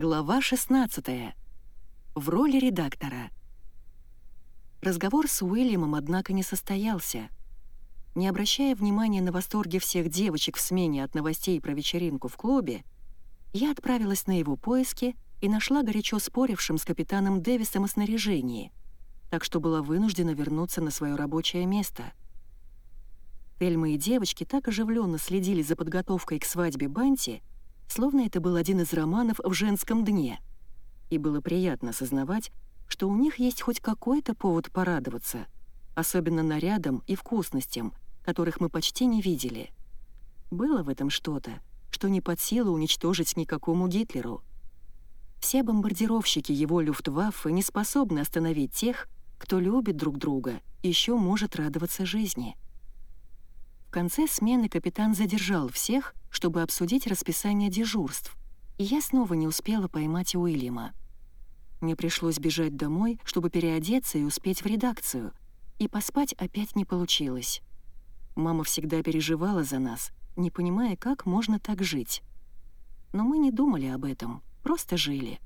Глава 16. В роли редактора. Разговор с Уильямом, однако, не состоялся. Не обращая внимания на восторги всех девочек в смене от новостей про вечеринку в клубе, я отправилась на его поиски и нашла горячо спорившим с капитаном Дэвисом о снаряжении, так что была вынуждена вернуться на свое рабочее место. Эльма и девочки так оживленно следили за подготовкой к свадьбе Банти, словно это был один из романов в женском дне. И было приятно осознавать, что у них есть хоть какой-то повод порадоваться, особенно нарядам и вкусностям, которых мы почти не видели. Было в этом что-то, что не под силу уничтожить никакому Гитлеру. Все бомбардировщики его люфтваффе не способны остановить тех, кто любит друг друга и еще может радоваться жизни. В конце смены капитан задержал всех, чтобы обсудить расписание дежурств, и я снова не успела поймать Уильяма. Мне пришлось бежать домой, чтобы переодеться и успеть в редакцию, и поспать опять не получилось. Мама всегда переживала за нас, не понимая, как можно так жить. Но мы не думали об этом, просто жили.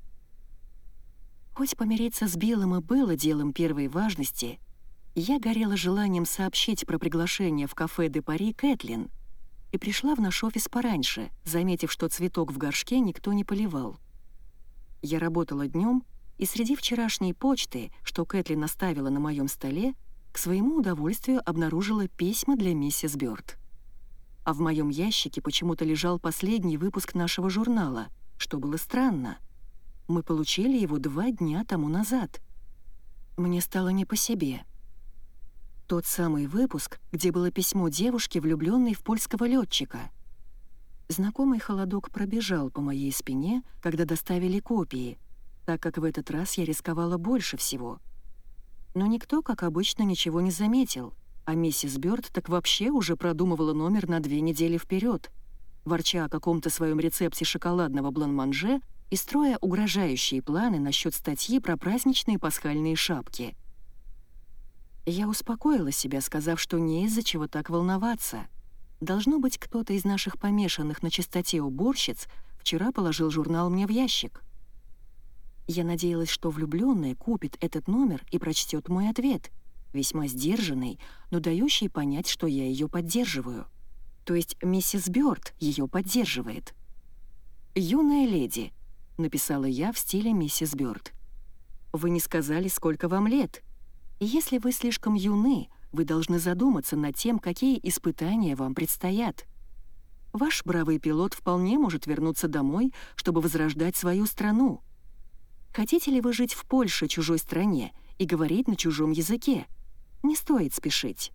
Хоть помириться с Биллом и было делом первой важности — я горела желанием сообщить про приглашение в кафе «Де Пари» Кэтлин и пришла в наш офис пораньше, заметив, что цветок в горшке никто не поливал. Я работала днем, и среди вчерашней почты, что Кэтлин оставила на моем столе, к своему удовольствию обнаружила письма для миссис Бёрд. А в моем ящике почему-то лежал последний выпуск нашего журнала, что было странно. Мы получили его два дня тому назад. Мне стало не по себе — тот самый выпуск, где было письмо девушки, влюбленной в польского летчика. Знакомый холодок пробежал по моей спине, когда доставили копии, так как в этот раз я рисковала больше всего. Но никто, как обычно, ничего не заметил, а миссис Бёрд так вообще уже продумывала номер на две недели вперед, ворча о каком-то своем рецепте шоколадного бланманже и строя угрожающие планы насчет статьи про праздничные пасхальные шапки — я успокоила себя, сказав, что не из-за чего так волноваться. Должно быть, кто-то из наших помешанных на чистоте уборщиц вчера положил журнал мне в ящик. Я надеялась, что влюбленная купит этот номер и прочтет мой ответ, весьма сдержанный, но дающий понять, что я ее поддерживаю. То есть миссис Бёрд ее поддерживает. «Юная леди», — написала я в стиле миссис Бёрд. «Вы не сказали, сколько вам лет?» Если вы слишком юны, вы должны задуматься над тем, какие испытания вам предстоят. Ваш бравый пилот вполне может вернуться домой, чтобы возрождать свою страну. Хотите ли вы жить в Польше, чужой стране, и говорить на чужом языке? Не стоит спешить.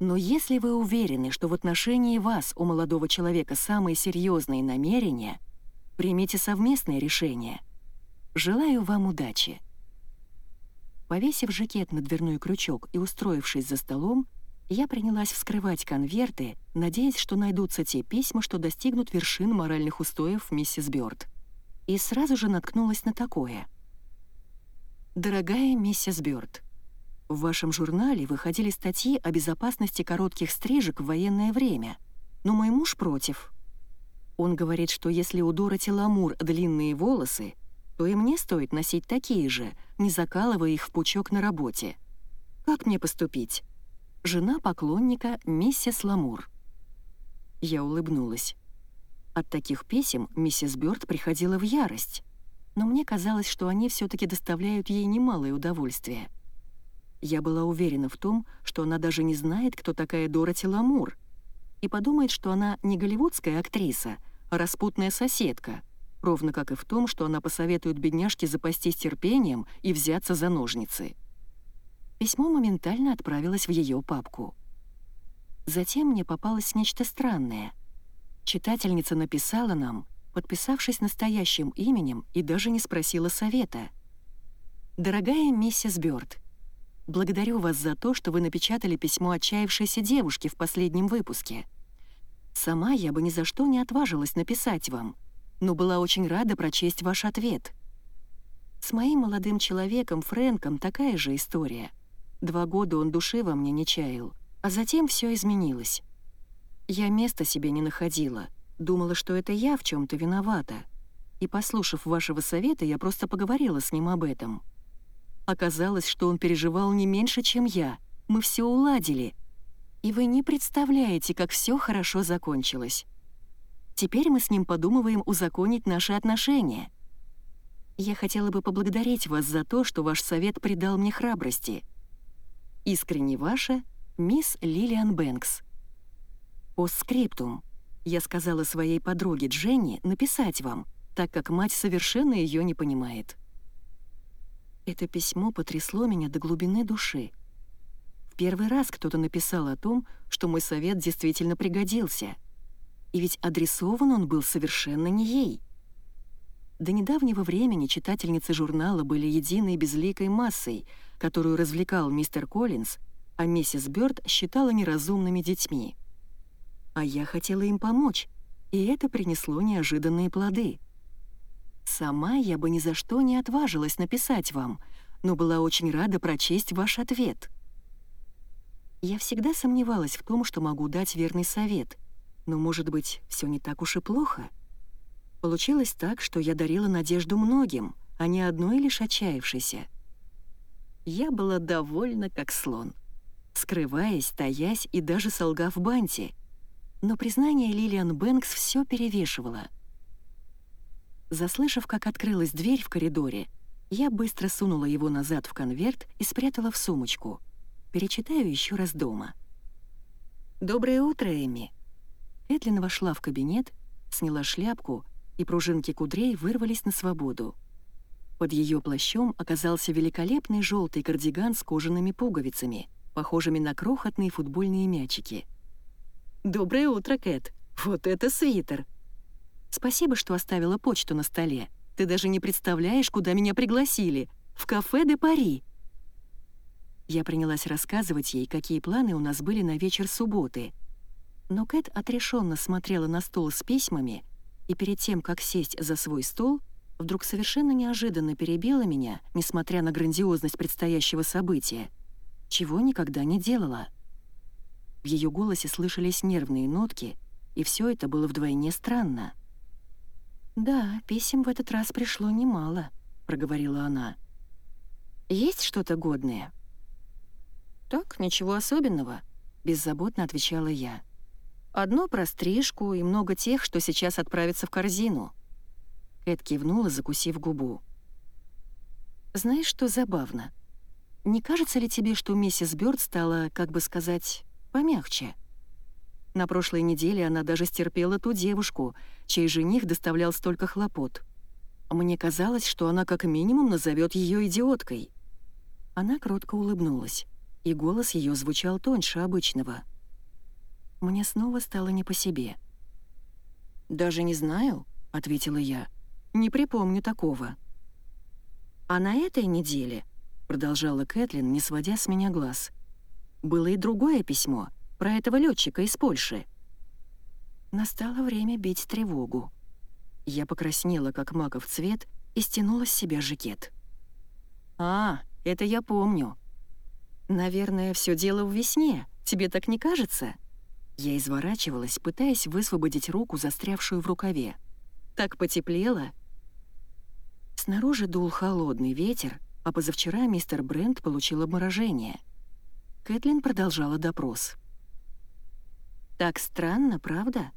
Но если вы уверены, что в отношении вас у молодого человека самые серьезные намерения, примите совместное решение. Желаю вам удачи. Повесив жакет на дверной крючок и устроившись за столом, я принялась вскрывать конверты, надеясь, что найдутся те письма, что достигнут вершин моральных устоев миссис Бёрд. И сразу же наткнулась на такое. «Дорогая миссис Бёрд, в вашем журнале выходили статьи о безопасности коротких стрижек в военное время, но мой муж против. Он говорит, что если у Дороти Ламур длинные волосы, то и мне стоит носить такие же, не закалывая их в пучок на работе. Как мне поступить? Жена поклонника миссис Ламур. Я улыбнулась. От таких писем миссис Бёрд приходила в ярость, но мне казалось, что они все таки доставляют ей немалое удовольствие. Я была уверена в том, что она даже не знает, кто такая Дороти Ламур, и подумает, что она не голливудская актриса, а распутная соседка — ровно как и в том, что она посоветует бедняжке запастись терпением и взяться за ножницы. Письмо моментально отправилось в ее папку. Затем мне попалось нечто странное. Читательница написала нам, подписавшись настоящим именем и даже не спросила совета. «Дорогая миссис Бёрд, благодарю вас за то, что вы напечатали письмо отчаявшейся девушке в последнем выпуске. Сама я бы ни за что не отважилась написать вам — но была очень рада прочесть ваш ответ. С моим молодым человеком Фрэнком такая же история. Два года он души во мне не чаял, а затем все изменилось. Я места себе не находила, думала, что это я в чем то виновата. И, послушав вашего совета, я просто поговорила с ним об этом. Оказалось, что он переживал не меньше, чем я. Мы все уладили. И вы не представляете, как все хорошо закончилось. Теперь мы с ним подумываем узаконить наши отношения. Я хотела бы поблагодарить вас за то, что ваш совет придал мне храбрости. Искренне ваша, мисс Лилиан Бэнкс. Постскриптум. Я сказала своей подруге Дженни написать вам, так как мать совершенно ее не понимает. Это письмо потрясло меня до глубины души. В первый раз кто-то написал о том, что мой совет действительно пригодился. И ведь адресован он был совершенно не ей. До недавнего времени читательницы журнала были единой безликой массой, которую развлекал мистер Коллинз, а миссис Бёрд считала неразумными детьми. А я хотела им помочь, и это принесло неожиданные плоды. Сама я бы ни за что не отважилась написать вам, но была очень рада прочесть ваш ответ. Я всегда сомневалась в том, что могу дать верный совет, но, может быть, все не так уж и плохо. Получилось так, что я дарила надежду многим, а не одной лишь отчаявшейся. Я была довольна, как слон, скрываясь, таясь и даже солгав Банти. Но признание Лилиан Бэнкс все перевешивало. Заслышав, как открылась дверь в коридоре, я быстро сунула его назад в конверт и спрятала в сумочку. Перечитаю еще раз дома. «Доброе утро, Эми». Этлин вошла в кабинет, сняла шляпку — и пружинки кудрей вырвались на свободу. Под ее плащом оказался великолепный желтый кардиган с кожаными пуговицами, похожими на крохотные футбольные мячики. «Доброе утро, Кэт! Вот это свитер!» «Спасибо, что оставила почту на столе. Ты даже не представляешь, куда меня пригласили. В кафе де Пари!» Я принялась рассказывать ей, какие планы у нас были на вечер субботы. Но Кэт отрешенно смотрела на стол с письмами — и перед тем, как сесть за свой стол, вдруг совершенно неожиданно перебила меня, несмотря на грандиозность предстоящего события, чего никогда не делала. В ее голосе слышались нервные нотки, и все это было вдвойне странно. «Да, писем в этот раз пришло немало», — проговорила она. «Есть что-то годное?» «Так, ничего особенного», — беззаботно отвечала я. Одно про стрижку и много тех, что сейчас отправятся в корзину». Кэт кивнула, закусив губу. «Знаешь, что забавно? Не кажется ли тебе, что миссис Бёрд стала, как бы сказать, помягче?» На прошлой неделе она даже стерпела ту девушку, чей жених доставлял столько хлопот. Мне казалось, что она как минимум назовет ее идиоткой. Она кротко улыбнулась, и голос ее звучал тоньше обычного — мне снова стало не по себе. «Даже не знаю», — ответила я. «Не припомню такого». «А на этой неделе», — продолжала Кэтлин, не сводя с меня глаз, «было и другое письмо про этого летчика из Польши». Настало время бить тревогу. Я покраснела, как маков цвет, и стянула с себя жакет. «А, это я помню. Наверное, все дело в весне. Тебе так не кажется?» Я изворачивалась, пытаясь высвободить руку, застрявшую в рукаве. Так потеплело. Снаружи дул холодный ветер, а позавчера мистер Брент получил обморожение. Кэтлин продолжала допрос. «Так странно, правда?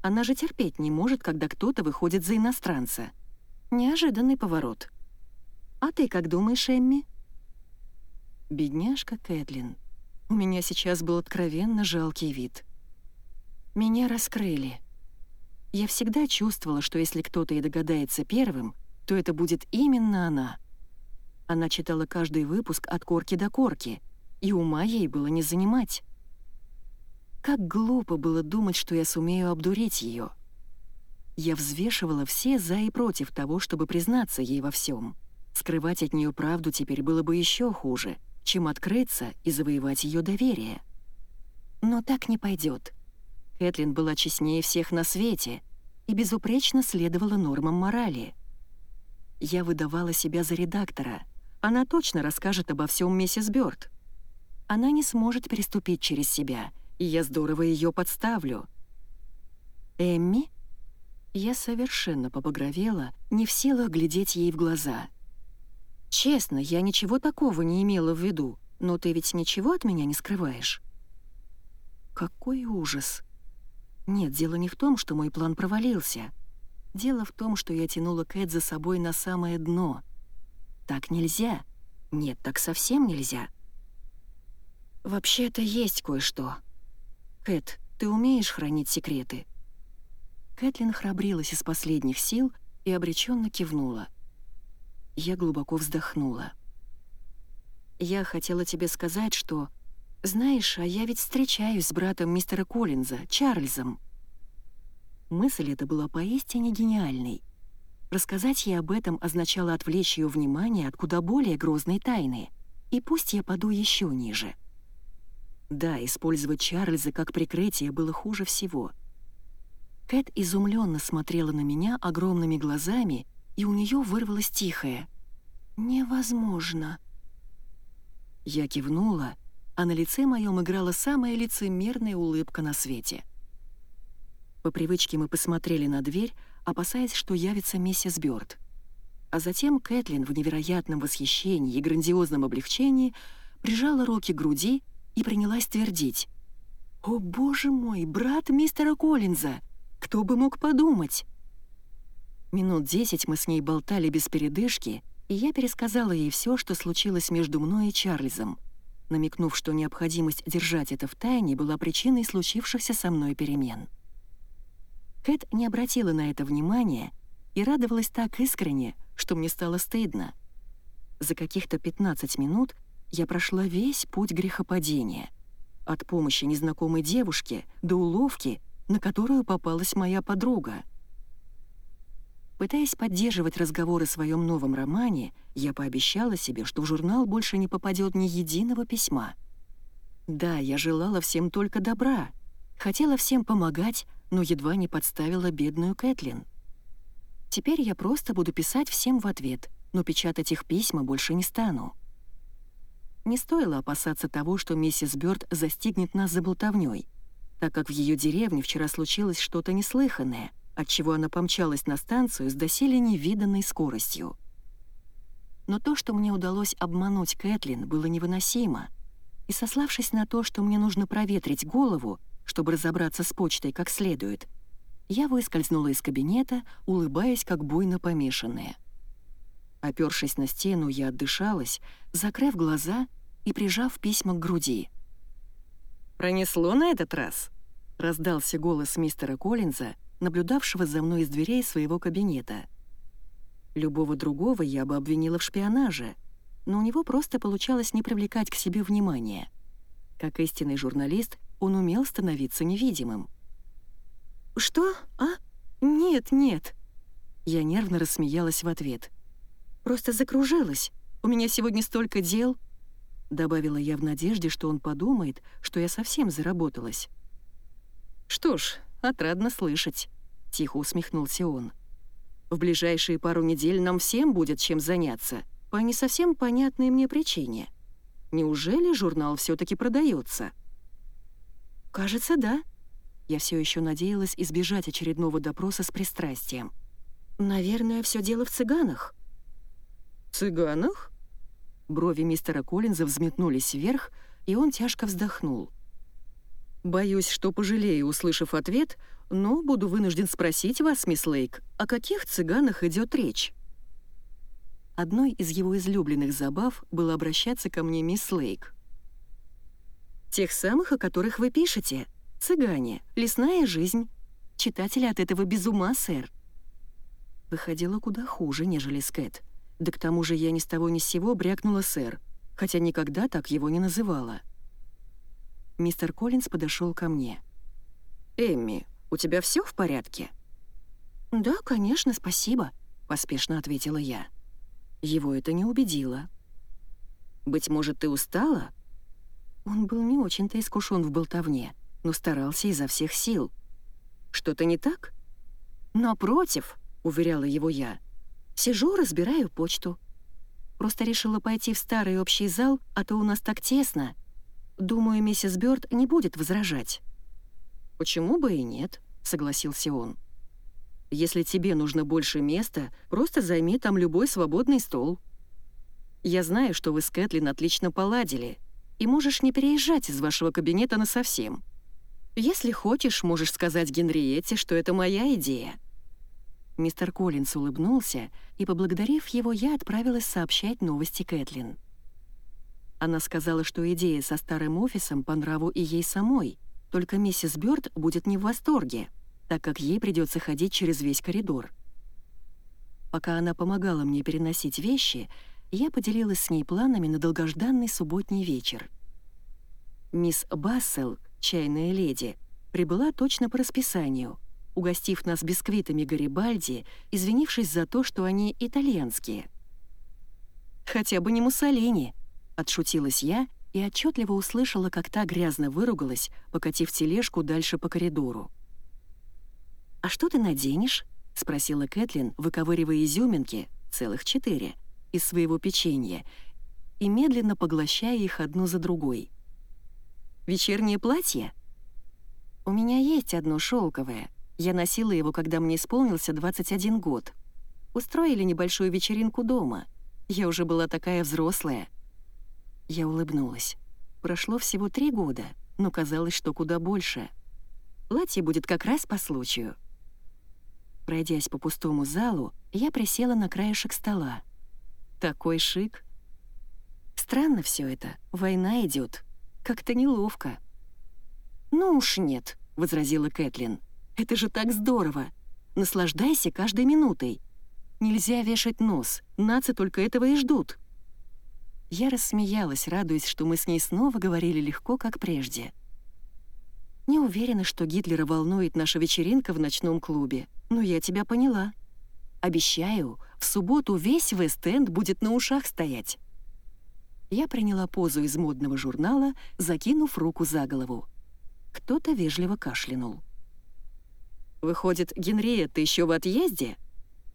Она же терпеть не может, когда кто-то выходит за иностранца. Неожиданный поворот. А ты как думаешь, Эмми?» «Бедняжка Кэтлин. У меня сейчас был откровенно жалкий вид». Меня раскрыли. Я всегда чувствовала, что если кто-то и догадается первым, то это будет именно она. Она читала каждый выпуск от корки до корки, и ума ей было не занимать. Как глупо было думать, что я сумею обдурить ее. Я взвешивала все «за» и «против» того, чтобы признаться ей во всем. Скрывать от нее правду теперь было бы еще хуже, чем открыться и завоевать ее доверие. Но так не пойдет. Кэтлин была честнее всех на свете и безупречно следовала нормам морали. Я выдавала себя за редактора. Она точно расскажет обо всем миссис Бёрд. Она не сможет переступить через себя, и я здорово ее подставлю. «Эмми?» Я совершенно побагровела, не в силах глядеть ей в глаза. «Честно, я ничего такого не имела в виду, но ты ведь ничего от меня не скрываешь?» Какой ужас! Нет, дело не в том, что мой план провалился. Дело в том, что я тянула Кэт за собой на самое дно. Так нельзя. Нет, так совсем нельзя. Вообще-то есть кое-что. Кэт, ты умеешь хранить секреты?» Кэтлин храбрилась из последних сил и обреченно кивнула. Я глубоко вздохнула. «Я хотела тебе сказать, что... Знаешь, а я ведь встречаюсь с братом мистера Коллинза, Чарльзом». Мысль эта была поистине гениальной. Рассказать ей об этом означало отвлечь ее внимание от куда более грозной тайны, и пусть я паду еще ниже. Да, использовать Чарльза как прикрытие было хуже всего — Кэт изумленно смотрела на меня огромными глазами, и у нее вырвалось тихое. «Невозможно». Я кивнула, а на лице моем играла самая лицемерная улыбка на свете. По привычке мы посмотрели на дверь, опасаясь, что явится миссис Бёрд. А затем Кэтлин в невероятном восхищении и грандиозном облегчении прижала руки к груди и принялась твердить. «О, боже мой, брат мистера Коллинза! Кто бы мог подумать? Минут десять мы с ней болтали без передышки, и я пересказала ей все, что случилось между мной и Чарльзом, намекнув, что необходимость держать это в тайне была причиной случившихся со мной перемен. Кэт не обратила на это внимания и радовалась так искренне, что мне стало стыдно. За каких-то 15 минут я прошла весь путь грехопадения. От помощи незнакомой девушке до уловки — на которую попалась моя подруга. Пытаясь поддерживать разговор о своем новом романе, я пообещала себе, что в журнал больше не попадет ни единого письма. Да, я желала всем только добра, хотела всем помогать, но едва не подставила бедную Кэтлин. Теперь я просто буду писать всем в ответ, но печатать их письма больше не стану. Не стоило опасаться того, что миссис Бёрд застигнет нас за болтовнёй так как в ее деревне вчера случилось что-то неслыханное, отчего она помчалась на станцию с доселе невиданной скоростью. Но то, что мне удалось обмануть Кэтлин, было невыносимо, и, сославшись на то, что мне нужно проветрить голову, чтобы разобраться с почтой как следует, я выскользнула из кабинета, улыбаясь, как буйно помешанная. Опершись на стену, я отдышалась, закрыв глаза и прижав письма к груди — «Пронесло на этот раз?» — раздался голос мистера Коллинза, наблюдавшего за мной из дверей своего кабинета. Любого другого я бы обвинила в шпионаже, но у него просто получалось не привлекать к себе внимания. Как истинный журналист, он умел становиться невидимым. «Что? А? Нет, нет!» Я нервно рассмеялась в ответ. «Просто закружилась. У меня сегодня столько дел!» Добавила я в надежде, что он подумает, что я совсем заработалась. «Что ж, отрадно слышать», — тихо усмехнулся он. «В ближайшие пару недель нам всем будет чем заняться, по не совсем понятной мне причине. Неужели журнал все таки продается? «Кажется, да». Я все еще надеялась избежать очередного допроса с пристрастием. «Наверное, все дело в цыганах». «Цыганах?» Брови мистера Коллинза взметнулись вверх, и он тяжко вздохнул. «Боюсь, что пожалею, услышав ответ, но буду вынужден спросить вас, мисс Лейк, о каких цыганах идет речь?» Одной из его излюбленных забав было обращаться ко мне мисс Лейк. «Тех самых, о которых вы пишете. Цыгане, лесная жизнь. Читатели от этого без ума, сэр». Выходило куда хуже, нежели Скэт. Да к тому же я ни с того ни с сего брякнула сэр, хотя никогда так его не называла. Мистер Коллинз подошел ко мне. «Эмми, у тебя все в порядке?» «Да, конечно, спасибо», — поспешно ответила я. Его это не убедило. «Быть может, ты устала?» Он был не очень-то искушен в болтовне, но старался изо всех сил. «Что-то не так?» «Напротив», — уверяла его я, — Сижу, разбираю почту. Просто решила пойти в старый общий зал, а то у нас так тесно. Думаю, миссис Бёрд не будет возражать». «Почему бы и нет?» — согласился он. Если тебе нужно больше места, просто займи там любой свободный стол. Я знаю, что вы с Кэтлин отлично поладили, и можешь не переезжать из вашего кабинета на совсем. Если хочешь, можешь сказать Генриетте, что это моя идея». Мистер Коллинс улыбнулся, и, поблагодарив его, я отправилась сообщать новости Кэтлин. Она сказала, что идея со старым офисом по нраву и ей самой, только миссис Бёрд будет не в восторге, так как ей придется ходить через весь коридор. Пока она помогала мне переносить вещи, я поделилась с ней планами на долгожданный субботний вечер. Мисс Бассел, чайная леди, прибыла точно по расписанию, угостив нас бисквитами Гарибальди, извинившись за то, что они итальянские. «Хотя бы не Муссолини», — отшутилась я и отчетливо услышала, как та грязно выругалась, покатив тележку дальше по коридору. «А что ты наденешь?» — спросила Кэтлин, выковыривая изюминки, целых четыре — из своего печенья и медленно поглощая их одну за другой. «Вечернее платье?» «У меня есть одно шелковое. Я носила его, когда мне исполнился 21 год. Устроили небольшую вечеринку дома. Я уже была такая взрослая». Я улыбнулась. Прошло всего три года, но казалось, что куда больше. Платье будет как раз по случаю. Пройдясь по пустому залу, я присела на краешек стола. Такой шик. Странно все это. Война идет. Как-то неловко. «Ну уж нет», — возразила Кэтлин. «Это же так здорово! Наслаждайся каждой минутой. Нельзя вешать нос, нации только этого и ждут». Я рассмеялась, радуясь, что мы с ней снова говорили легко, как прежде. Не уверена, что Гитлера волнует наша вечеринка в ночном клубе, но я тебя поняла. Обещаю, в субботу весь Вест-Энд будет на ушах стоять». Я приняла позу из модного журнала, закинув руку за голову. Кто-то вежливо кашлянул. «Выходит, Генриетта еще в отъезде?»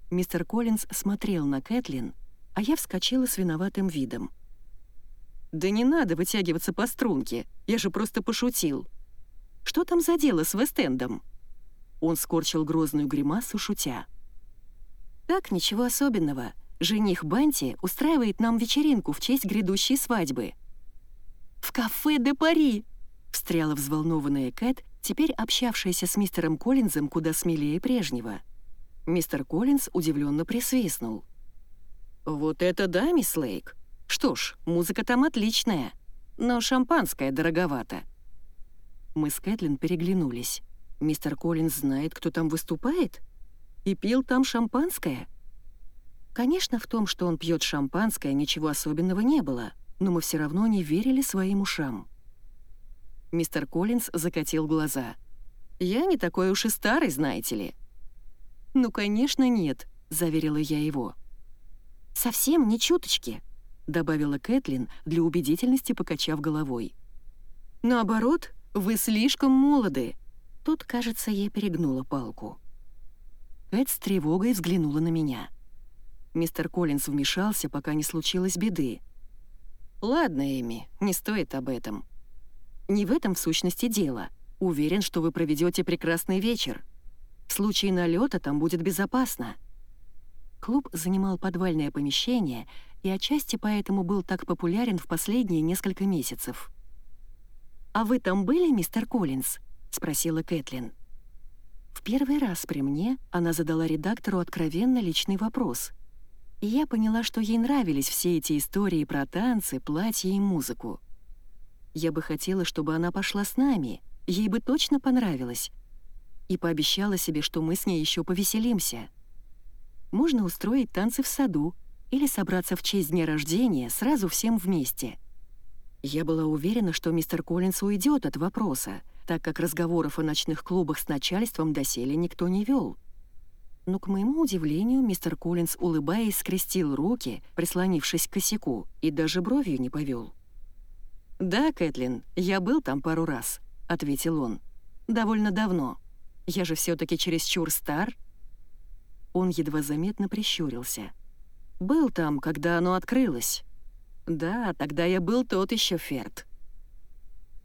Мистер Коллинз смотрел на Кэтлин, а я вскочила с виноватым видом. «Да не надо вытягиваться по струнке, я же просто пошутил. Что там за дело с Вестендом?» Он скорчил грозную гримасу, шутя. Так, ничего особенного. Жених Банти устраивает нам вечеринку в честь грядущей свадьбы. «В кафе де Пари!» — встряла взволнованная Кэт, теперь общавшаяся с мистером Коллинзом куда смелее прежнего. Мистер Коллинз удивленно присвистнул. «Вот это да, мисс Лейк! Что ж, музыка там отличная, но шампанское дороговато». Мы с Кэтлин переглянулись. «Мистер Коллинз знает, кто там выступает?» И пил там шампанское? Конечно, в том, что он пьет шампанское, ничего особенного не было, но мы все равно не верили своим ушам. Мистер Коллинз закатил глаза. «Я не такой уж и старый, знаете ли». «Ну, конечно, нет», — заверила я его. «Совсем не чуточки», — добавила Кэтлин, для убедительности покачав головой. «Наоборот, вы слишком молоды». Тут, кажется, ей перегнула палку. Кэт с тревогой взглянула на меня. Мистер Коллинз вмешался, пока не случилось беды. «Ладно, Эми, не стоит об этом. Не в этом в сущности дело. Уверен, что вы проведете прекрасный вечер. В случае налета там будет безопасно». Клуб занимал подвальное помещение и отчасти поэтому был так популярен в последние несколько месяцев. «А вы там были, мистер Коллинз?» — спросила Кэтлин. В первый раз при мне она задала редактору откровенно личный вопрос. И я поняла, что ей нравились все эти истории про танцы, платья и музыку. Я бы хотела, чтобы она пошла с нами, ей бы точно понравилось. И пообещала себе, что мы с ней еще повеселимся. Можно устроить танцы в саду или собраться в честь дня рождения сразу всем вместе. Я была уверена, что мистер Коллинс уйдет от вопроса, так как разговоров о ночных клубах с начальством доселе никто не вел. Но, к моему удивлению, мистер Коллинз, улыбаясь, скрестил руки, прислонившись к косяку, и даже бровью не повел. «Да, Кэтлин, я был там пару раз», — ответил он. «Довольно давно. Я же все таки чересчур стар». Он едва заметно прищурился. «Был там, когда оно открылось». «Да, тогда я был тот еще Ферд».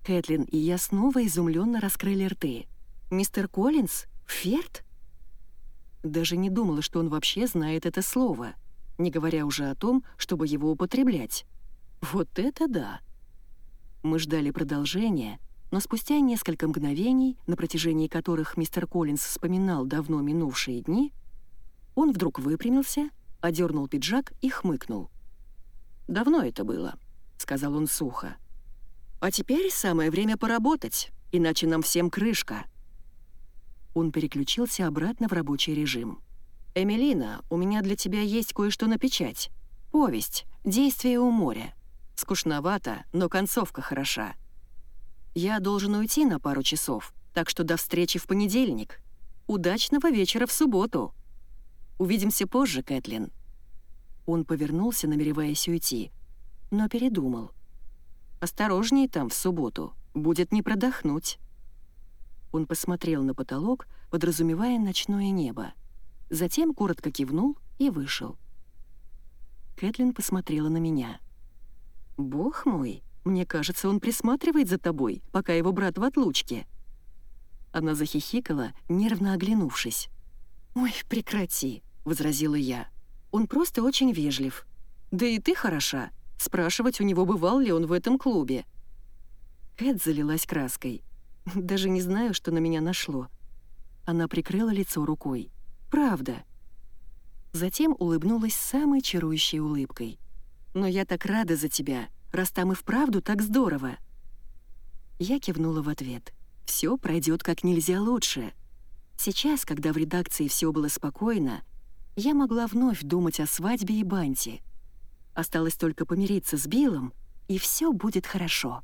Кэтлин и я снова изумленно раскрыли рты. «Мистер Коллинз? Ферд?» Даже не думала, что он вообще знает это слово, не говоря уже о том, чтобы его употреблять. Вот это да! Мы ждали продолжения, но спустя несколько мгновений, на протяжении которых мистер Коллинз вспоминал давно минувшие дни, он вдруг выпрямился, одернул пиджак и хмыкнул. «Давно это было», — сказал он сухо. «А теперь самое время поработать, иначе нам всем крышка». Он переключился обратно в рабочий режим. «Эмилина, у меня для тебя есть кое-что на печать. Повесть «Действие у моря». Скучновато, но концовка хороша. Я должен уйти на пару часов, так что до встречи в понедельник. Удачного вечера в субботу. Увидимся позже, Кэтлин». Он повернулся, намереваясь уйти, но передумал. «Осторожней там в субботу, будет не продохнуть». Он посмотрел на потолок, подразумевая ночное небо. Затем коротко кивнул и вышел. Кэтлин посмотрела на меня. «Бог мой, мне кажется, он присматривает за тобой, пока его брат в отлучке». Она захихикала, нервно оглянувшись. «Ой, прекрати», — возразила я. «Он просто очень вежлив. Да и ты хороша. Спрашивать у него, бывал ли он в этом клубе». Кэт залилась краской. Даже не знаю, что на меня нашло. Она прикрыла лицо рукой. «Правда». Затем улыбнулась самой чарующей улыбкой. «Но я так рада за тебя, раз там и вправду так здорово». Я кивнула в ответ. «Все пройдет как нельзя лучше». Сейчас, когда в редакции все было спокойно, я могла вновь думать о свадьбе и банте. Осталось только помириться с Биллом, и все будет хорошо.